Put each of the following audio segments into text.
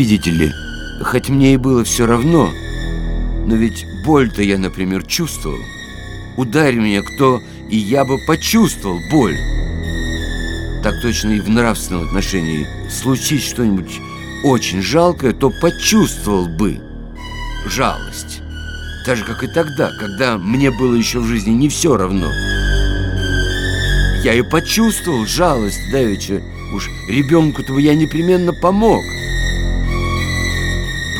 Видите ли, хоть мне и было все равно, но ведь боль-то я, например, чувствовал. Ударь меня кто, и я бы почувствовал боль. Так точно и в нравственном отношении. Случись что-нибудь очень жалкое, то почувствовал бы жалость. Так же, как и тогда, когда мне было еще в жизни не все равно. Я и почувствовал жалость давеча. Уж ребенку-то я непременно помог.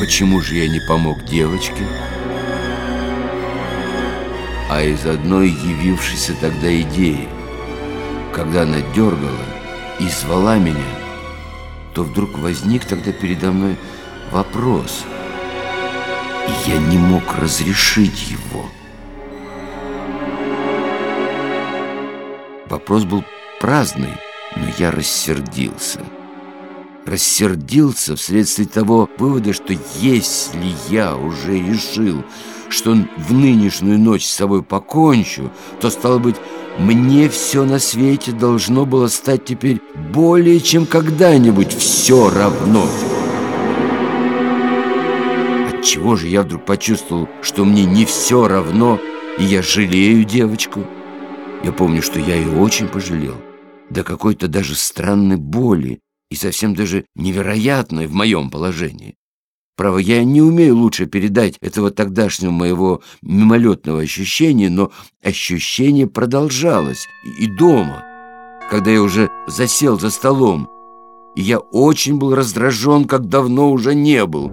Почему же я не помог девочке? А из одной явившейся тогда идеи, когда она дергала и звала меня, то вдруг возник тогда передо мной вопрос, и я не мог разрешить его. Вопрос был праздный, но я рассердился рассердился вследствие того вывода, что если я уже решил, что в нынешнюю ночь с собой покончу, то, стало быть, мне все на свете должно было стать теперь более чем когда-нибудь все равно. Отчего же я вдруг почувствовал, что мне не все равно, и я жалею девочку? Я помню, что я ее очень пожалел, до какой-то даже странной боли, и совсем даже невероятное в моем положении. Право, я не умею лучше передать этого тогдашнего моего мимолетного ощущения, но ощущение продолжалось и дома, когда я уже засел за столом, и я очень был раздражен, как давно уже не был.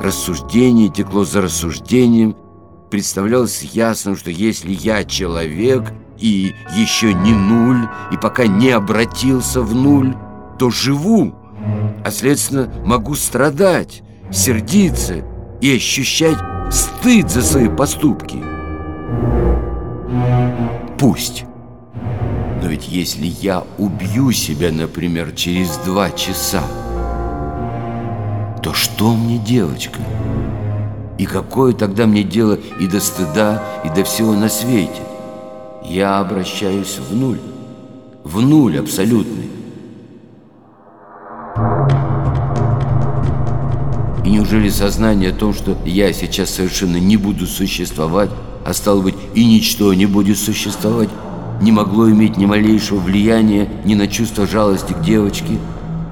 Рассуждение текло за рассуждением, представлялось ясным, что если я человек и еще не нуль, и пока не обратился в нуль, то живу, а следственно могу страдать, сердиться и ощущать стыд за свои поступки. Пусть. Но ведь если я убью себя, например, через два часа, то что мне, девочка? И какое тогда мне дело и до стыда, и до всего на свете? Я обращаюсь в нуль, в нуль абсолютный. И неужели сознание о том, что я сейчас совершенно не буду существовать, а стало быть и ничто не будет существовать, не могло иметь ни малейшего влияния ни на чувство жалости к девочке,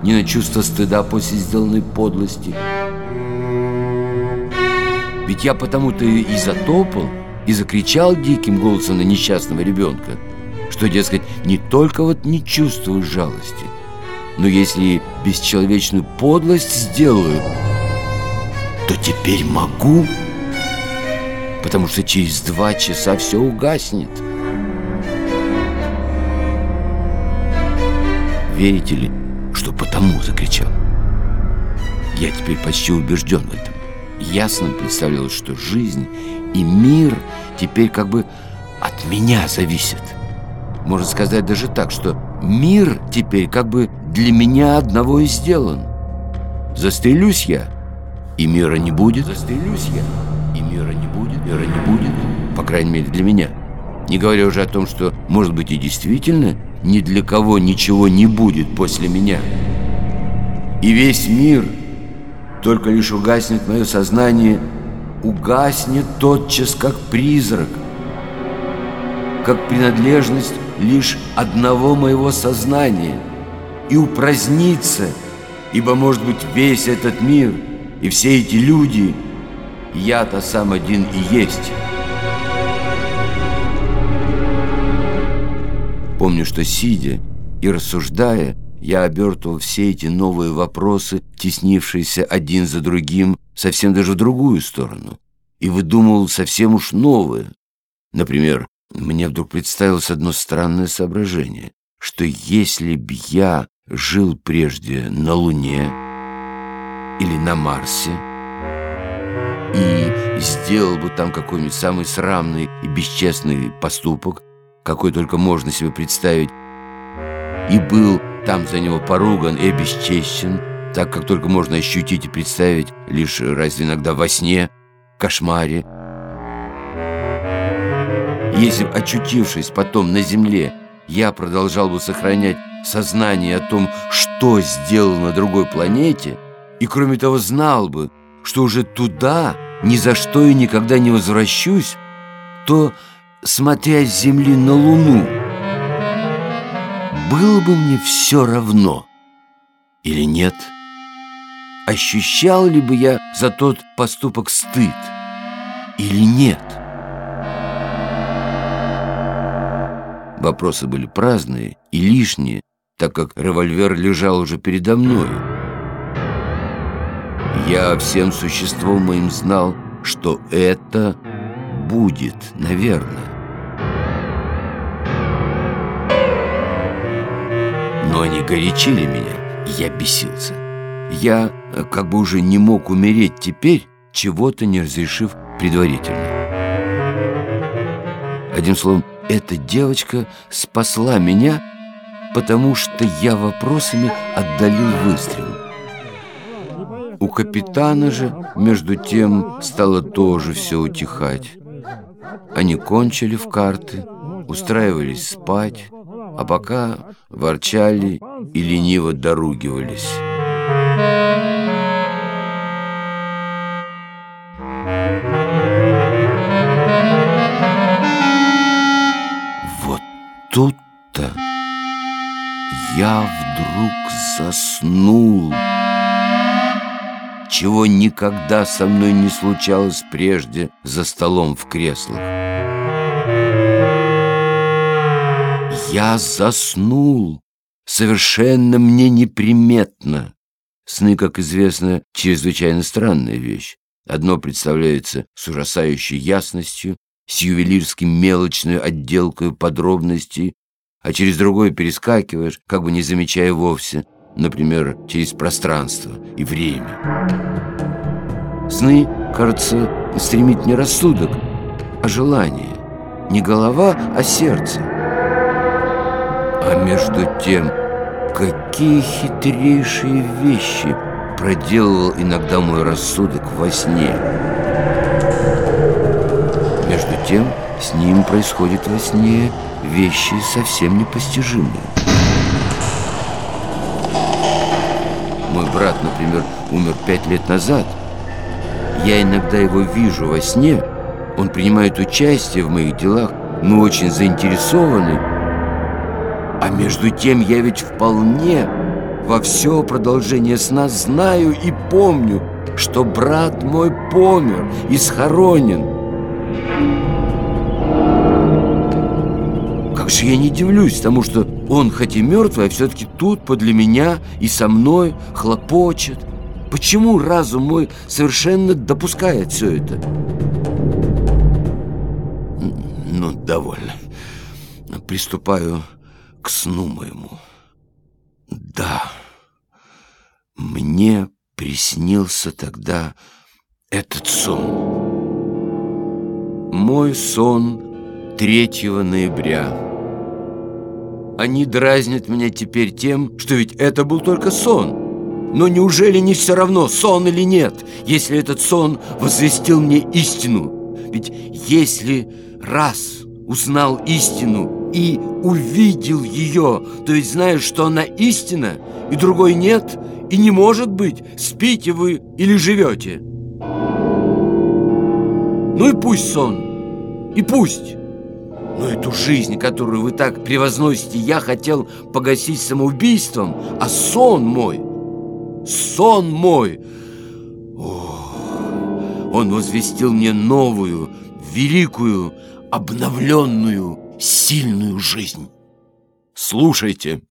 ни на чувство стыда после сделанной подлости? Ведь я потому-то и затопал, и закричал диким голосом на несчастного ребенка, что, дескать, не только вот не чувствую жалости, но если бесчеловечную подлость сделаю, то теперь могу, потому что через два часа все угаснет. Верите ли, что потому закричал? Я теперь почти убежден в этом ясно представлялось, что жизнь и мир теперь как бы от меня зависят. Можно сказать даже так, что мир теперь как бы для меня одного и сделан. Застрелюсь я, и мира не будет. Застрелюсь я, и мира не будет. Мира не будет, по крайней мере для меня. Не говоря уже о том, что, может быть, и действительно ни для кого ничего не будет после меня. И весь мир – только лишь угаснет мое сознание, угаснет тотчас как призрак, как принадлежность лишь одного моего сознания и упразднится, ибо, может быть, весь этот мир и все эти люди я-то сам один и есть. Помню, что сидя и рассуждая, я обертывал все эти новые вопросы, теснившиеся один за другим, совсем даже в другую сторону, и выдумывал совсем уж новые. Например, мне вдруг представилось одно странное соображение, что если б я жил прежде на Луне или на Марсе и сделал бы там какой-нибудь самый срамный и бесчестный поступок, какой только можно себе представить, и был там за него поруган и обесчещен, так как только можно ощутить и представить, лишь разве иногда во сне, кошмаре. Если, очутившись потом на земле, я продолжал бы сохранять сознание о том, что сделал на другой планете, и кроме того знал бы, что уже туда ни за что и никогда не возвращусь, то, смотря с Земли на Луну, было бы мне все равно или нет? Ощущал ли бы я за тот поступок стыд или нет? Вопросы были праздные и лишние, так как револьвер лежал уже передо мной. Я всем существом моим знал, что это будет, наверное. Но они горячили меня, и я бесился. Я э, как бы уже не мог умереть теперь, чего-то не разрешив предварительно. Одним словом, эта девочка спасла меня, потому что я вопросами отдалил выстрел. У капитана же, между тем, стало тоже все утихать. Они кончили в карты, устраивались спать, а пока ворчали и лениво доругивались. Вот тут-то я вдруг заснул, чего никогда со мной не случалось прежде за столом в креслах. Я заснул, совершенно мне неприметно. Сны, как известно, чрезвычайно странная вещь. Одно представляется с ужасающей ясностью, с ювелирским мелочной отделкой подробностей, а через другое перескакиваешь, как бы не замечая вовсе, например, через пространство и время. Сны, кажется, стремит не рассудок, а желание. Не голова, а сердце. А между тем, какие хитрейшие вещи проделывал иногда мой рассудок во сне. Между тем, с ним происходят во сне вещи совсем непостижимые. Мой брат, например, умер пять лет назад. Я иногда его вижу во сне. Он принимает участие в моих делах. Мы очень заинтересованы. А между тем я ведь вполне во все продолжение сна знаю и помню, что брат мой помер и схоронен. Как же я не дивлюсь тому, что он, хоть и мертвый, а все-таки тут подле меня и со мной хлопочет. Почему разум мой совершенно допускает все это? Ну, довольно. Приступаю сну моему. Да, мне приснился тогда этот сон. Мой сон 3 ноября. Они дразнят меня теперь тем, что ведь это был только сон. Но неужели не все равно, сон или нет, если этот сон возвестил мне истину? Ведь если раз узнал истину и увидел ее, то есть знаешь, что она истина, и другой нет, и не может быть, спите вы или живете. Ну и пусть сон, и пусть. Но эту жизнь, которую вы так превозносите, я хотел погасить самоубийством, а сон мой, сон мой, о, он возвестил мне новую, великую, обновленную, сильную жизнь. Слушайте.